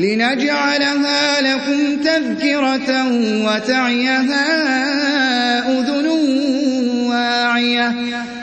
لِنَجْعَلَهَا لَكُمْ تَذْكِرَةً وَتَعِيَهَا أُذُنٌ وَاعِيَةٌ.